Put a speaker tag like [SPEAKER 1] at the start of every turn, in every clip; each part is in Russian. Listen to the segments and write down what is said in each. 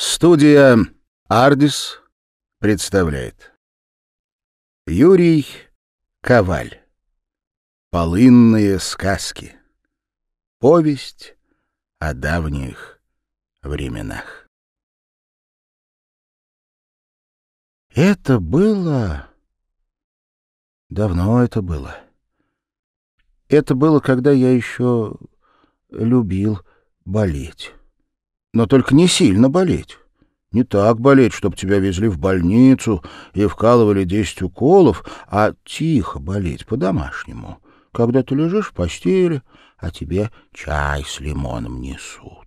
[SPEAKER 1] Студия «Ардис» представляет Юрий Коваль Полынные сказки Повесть о давних временах Это было... Давно это было. Это было, когда я еще любил болеть. Но только не сильно болеть. Не так болеть, чтобы тебя везли в больницу и вкалывали десять уколов, а тихо болеть по-домашнему, когда ты лежишь в постели, а тебе чай с лимоном несут.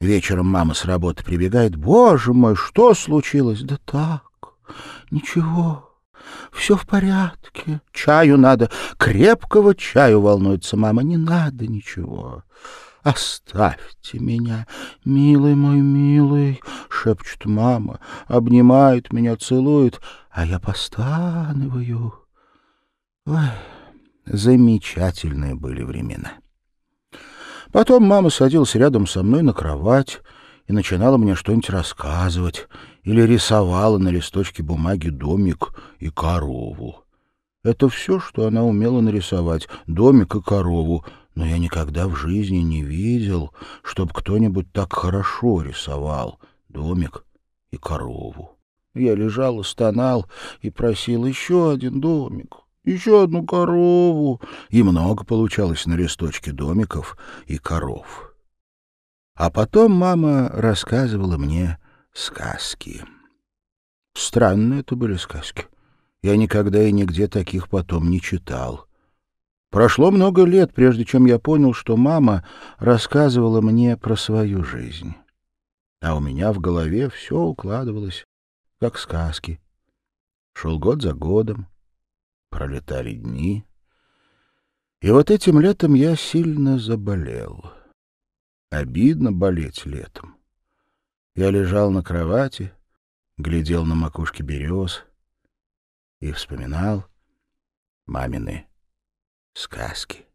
[SPEAKER 1] Вечером мама с работы прибегает. «Боже мой, что случилось?» «Да так, ничего, все в порядке. Чаю надо, крепкого чаю волнуется мама. Не надо ничего». «Оставьте меня, милый мой милый!» — шепчет мама, обнимает меня, целует, а я постанываю. Ой, замечательные были времена. Потом мама садилась рядом со мной на кровать и начинала мне что-нибудь рассказывать или рисовала на листочке бумаги домик и корову. Это все, что она умела нарисовать — домик и корову — но я никогда в жизни не видел, чтоб кто-нибудь так хорошо рисовал домик и корову. Я лежал и стонал и просил еще один домик, еще одну корову, и много получалось на листочке домиков и коров. А потом мама рассказывала мне сказки. Странные это были сказки. Я никогда и нигде таких потом не читал. Прошло много лет, прежде чем я понял, что мама рассказывала мне про свою жизнь. А у меня в голове все укладывалось, как сказки. Шел год за годом, пролетали дни. И вот этим летом я сильно заболел. Обидно болеть летом. Я лежал на кровати, глядел на макушки берез и вспоминал мамины сказки.